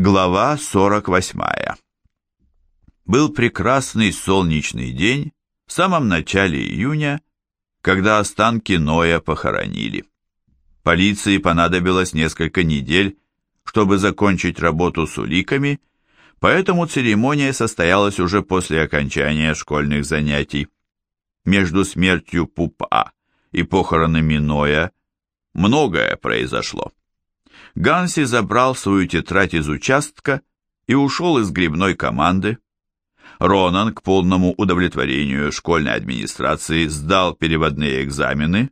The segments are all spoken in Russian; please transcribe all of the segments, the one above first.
Глава 48. Был прекрасный солнечный день в самом начале июня, когда останки Ноя похоронили. Полиции понадобилось несколько недель, чтобы закончить работу с уликами, поэтому церемония состоялась уже после окончания школьных занятий. Между смертью Пупа и похоронами Ноя многое произошло. Ганси забрал свою тетрадь из участка и ушел из грибной команды. Ронан к полному удовлетворению школьной администрации сдал переводные экзамены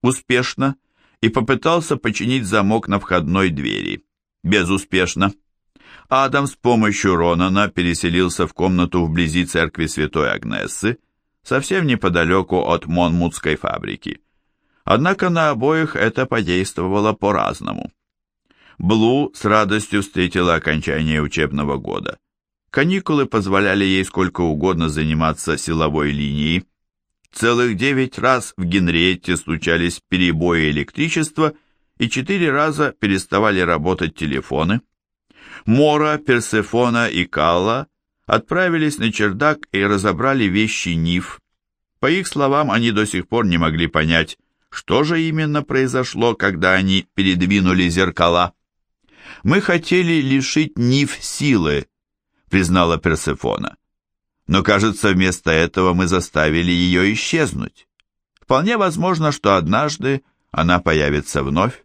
успешно и попытался починить замок на входной двери. Безуспешно. Адам с помощью Ронана переселился в комнату вблизи церкви Святой Агнессы, совсем неподалеку от Монмутской фабрики. Однако на обоих это подействовало по-разному. Блу с радостью встретила окончание учебного года. Каникулы позволяли ей сколько угодно заниматься силовой линией. Целых девять раз в Генриетте случались перебои электричества, и четыре раза переставали работать телефоны. Мора, Персефона и Калла отправились на чердак и разобрали вещи Ниф. По их словам, они до сих пор не могли понять, что же именно произошло, когда они передвинули зеркала. «Мы хотели лишить Ниф силы», — признала Персефона. «Но, кажется, вместо этого мы заставили ее исчезнуть. Вполне возможно, что однажды она появится вновь».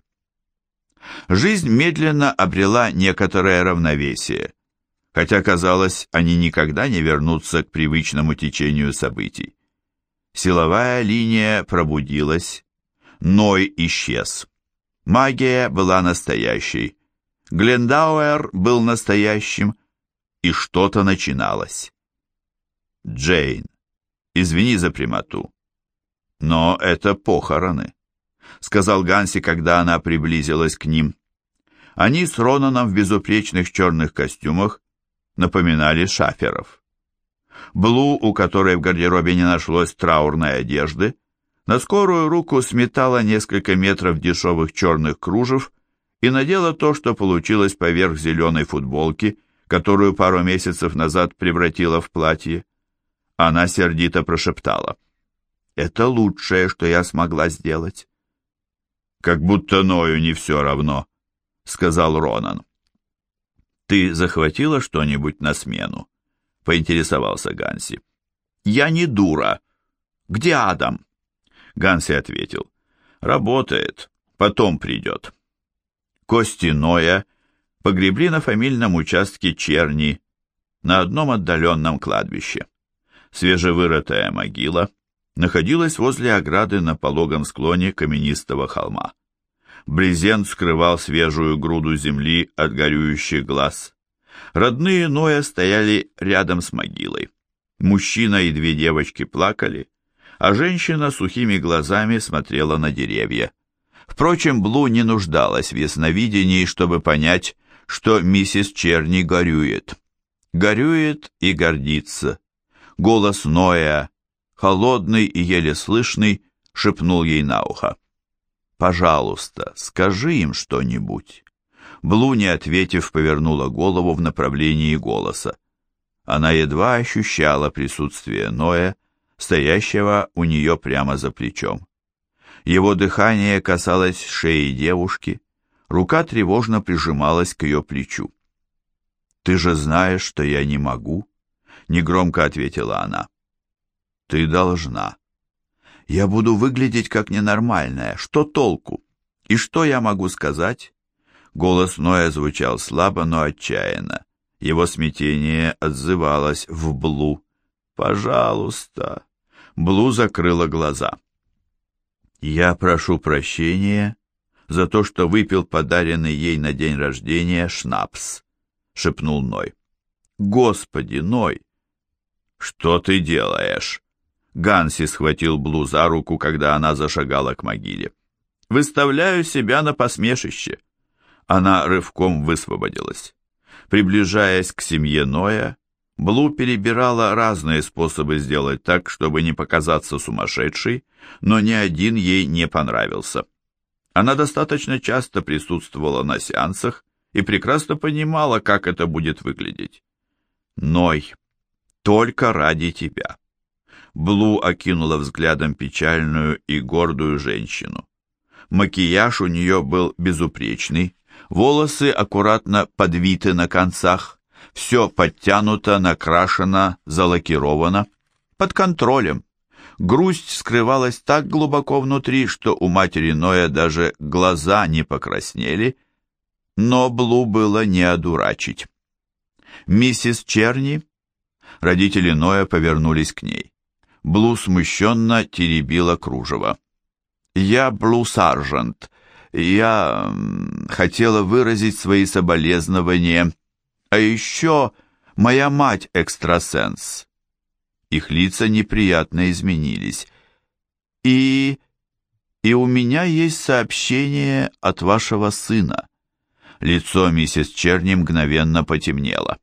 Жизнь медленно обрела некоторое равновесие, хотя, казалось, они никогда не вернутся к привычному течению событий. Силовая линия пробудилась, Ной исчез. Магия была настоящей, Глендауэр был настоящим, и что-то начиналось. Джейн, извини за прямоту, но это похороны, сказал Ганси, когда она приблизилась к ним. Они с Ронаном в безупречных черных костюмах напоминали шаферов. Блу, у которой в гардеробе не нашлось траурной одежды, на скорую руку сметала несколько метров дешевых черных кружев и надела то, что получилось поверх зеленой футболки, которую пару месяцев назад превратила в платье. Она сердито прошептала. «Это лучшее, что я смогла сделать». «Как будто Ною не все равно», — сказал Ронан. «Ты захватила что-нибудь на смену?» — поинтересовался Ганси. «Я не дура. Где Адам?» Ганси ответил. «Работает. Потом придет». Кости Ноя погребли на фамильном участке Черни на одном отдаленном кладбище. Свежевырытая могила находилась возле ограды на пологом склоне каменистого холма. Брезент скрывал свежую груду земли от горюющих глаз. Родные Ноя стояли рядом с могилой. Мужчина и две девочки плакали, а женщина сухими глазами смотрела на деревья. Впрочем, Блу не нуждалась в ясновидении, чтобы понять, что миссис Черни горюет. Горюет и гордится. Голос Ноя, холодный и еле слышный, шепнул ей на ухо. «Пожалуйста, скажи им что-нибудь». Блу, не ответив, повернула голову в направлении голоса. Она едва ощущала присутствие Ноя, стоящего у нее прямо за плечом. Его дыхание касалось шеи девушки, рука тревожно прижималась к ее плечу. «Ты же знаешь, что я не могу», — негромко ответила она. «Ты должна. Я буду выглядеть как ненормальная. Что толку? И что я могу сказать?» Голос Ноя звучал слабо, но отчаянно. Его смятение отзывалось в Блу. «Пожалуйста». Блу закрыла глаза. «Я прошу прощения за то, что выпил подаренный ей на день рождения шнапс», — шепнул Ной. «Господи, Ной!» «Что ты делаешь?» Ганси схватил Блу за руку, когда она зашагала к могиле. «Выставляю себя на посмешище». Она рывком высвободилась. Приближаясь к семье Ноя, Блу перебирала разные способы сделать так, чтобы не показаться сумасшедшей, но ни один ей не понравился. Она достаточно часто присутствовала на сеансах и прекрасно понимала, как это будет выглядеть. «Ной, только ради тебя». Блу окинула взглядом печальную и гордую женщину. Макияж у нее был безупречный, волосы аккуратно подвиты на концах, все подтянуто, накрашено, залакировано, под контролем. Грусть скрывалась так глубоко внутри, что у матери Ноя даже глаза не покраснели, но Блу было не одурачить. «Миссис Черни?» Родители Ноя повернулись к ней. Блу смущенно теребила кружево. «Я Блу Саржент. Я хотела выразить свои соболезнования. А еще моя мать экстрасенс». Их лица неприятно изменились. «И... и у меня есть сообщение от вашего сына». Лицо миссис Черни мгновенно потемнело.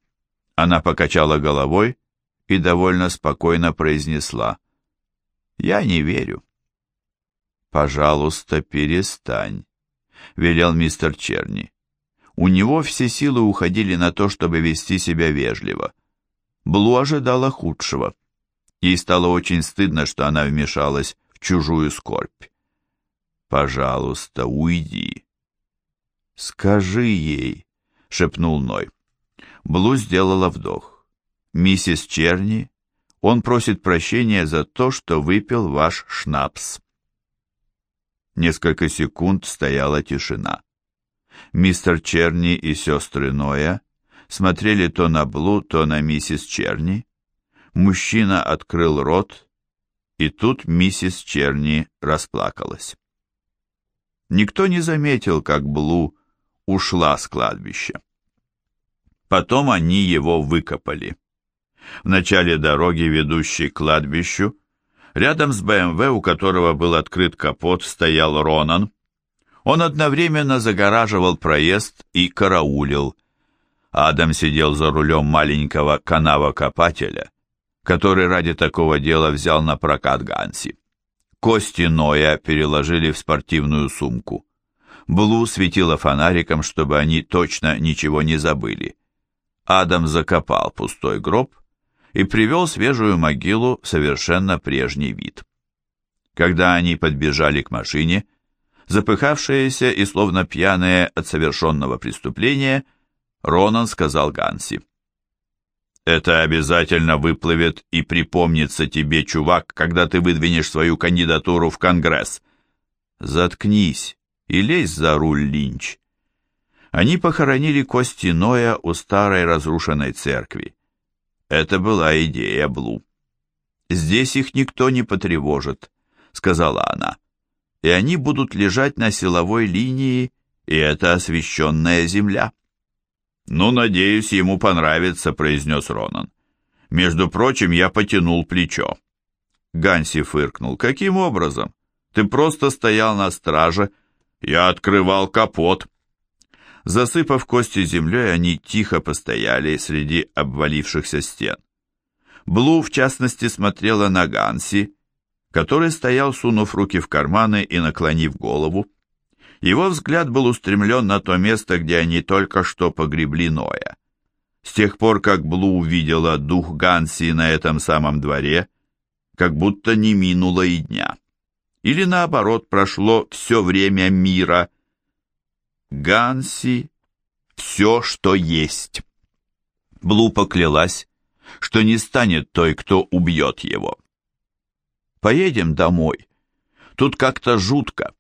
Она покачала головой и довольно спокойно произнесла. «Я не верю». «Пожалуйста, перестань», — велел мистер Черни. У него все силы уходили на то, чтобы вести себя вежливо. Блу ожидала худшего. Ей стало очень стыдно, что она вмешалась в чужую скорбь. «Пожалуйста, уйди». «Скажи ей», — шепнул Ной. Блу сделала вдох миссис Черни, он просит прощения за то, что выпил ваш шнапс. Несколько секунд стояла тишина. Мистер Черни и сестры Ноя смотрели то на Блу, то на миссис Черни. Мужчина открыл рот, и тут миссис Черни расплакалась. Никто не заметил, как Блу ушла с кладбища. Потом они его выкопали. В начале дороги, ведущей к кладбищу, рядом с БМВ, у которого был открыт капот, стоял Ронан. Он одновременно загораживал проезд и караулил. Адам сидел за рулем маленького канава-копателя, который ради такого дела взял на прокат Ганси. Кости Ноя переложили в спортивную сумку. Блу светила фонариком, чтобы они точно ничего не забыли. Адам закопал пустой гроб и привел свежую могилу в совершенно прежний вид. Когда они подбежали к машине, запыхавшиеся и словно пьяные от совершенного преступления, Ронан сказал Ганси. «Это обязательно выплывет и припомнится тебе, чувак, когда ты выдвинешь свою кандидатуру в Конгресс. Заткнись и лезь за руль, Линч». Они похоронили кости Ноя у старой разрушенной церкви. Это была идея Блу. «Здесь их никто не потревожит», — сказала она. «И они будут лежать на силовой линии, и это освещенная земля». «Ну, надеюсь, ему понравится», — произнес Ронан. «Между прочим, я потянул плечо». Ганси фыркнул. «Каким образом? Ты просто стоял на страже. Я открывал капот». Засыпав кости землей, они тихо постояли среди обвалившихся стен. Блу, в частности, смотрела на Ганси, который стоял, сунув руки в карманы и наклонив голову. Его взгляд был устремлен на то место, где они только что погребли Ноя. С тех пор, как Блу увидела дух Ганси на этом самом дворе, как будто не минуло и дня. Или наоборот, прошло все время мира – Ганси — все, что есть. Блу поклялась, что не станет той, кто убьет его. «Поедем домой. Тут как-то жутко».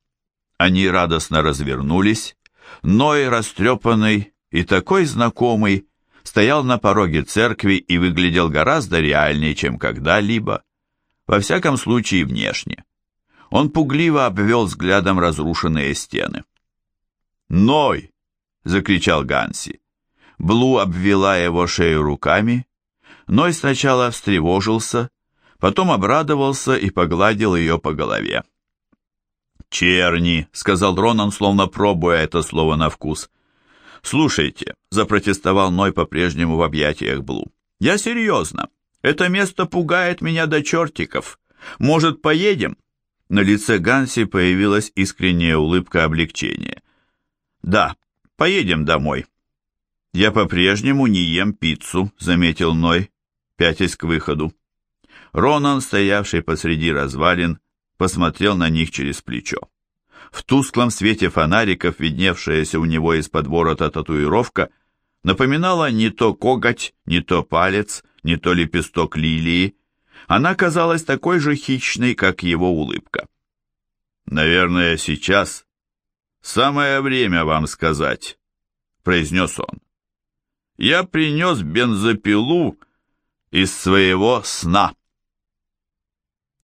Они радостно развернулись. Ной, растрепанный и такой знакомый, стоял на пороге церкви и выглядел гораздо реальнее, чем когда-либо. Во всяком случае, внешне. Он пугливо обвел взглядом разрушенные стены. «Ной!» — закричал Ганси. Блу обвела его шею руками. Ной сначала встревожился, потом обрадовался и погладил ее по голове. «Черни!» — сказал Ронан, словно пробуя это слово на вкус. «Слушайте», — запротестовал Ной по-прежнему в объятиях Блу. «Я серьезно. Это место пугает меня до чертиков. Может, поедем?» На лице Ганси появилась искренняя улыбка облегчения. «Да, поедем домой», «Я по-прежнему не ем пиццу», — заметил Ной, пятясь к выходу. Ронан, стоявший посреди развалин, посмотрел на них через плечо. В тусклом свете фонариков, видневшаяся у него из-под ворота татуировка, напоминала не то коготь, не то палец, не то лепесток лилии. Она казалась такой же хищной, как его улыбка. «Наверное, сейчас самое время вам сказать», — произнес он. «Я принес бензопилу из своего сна».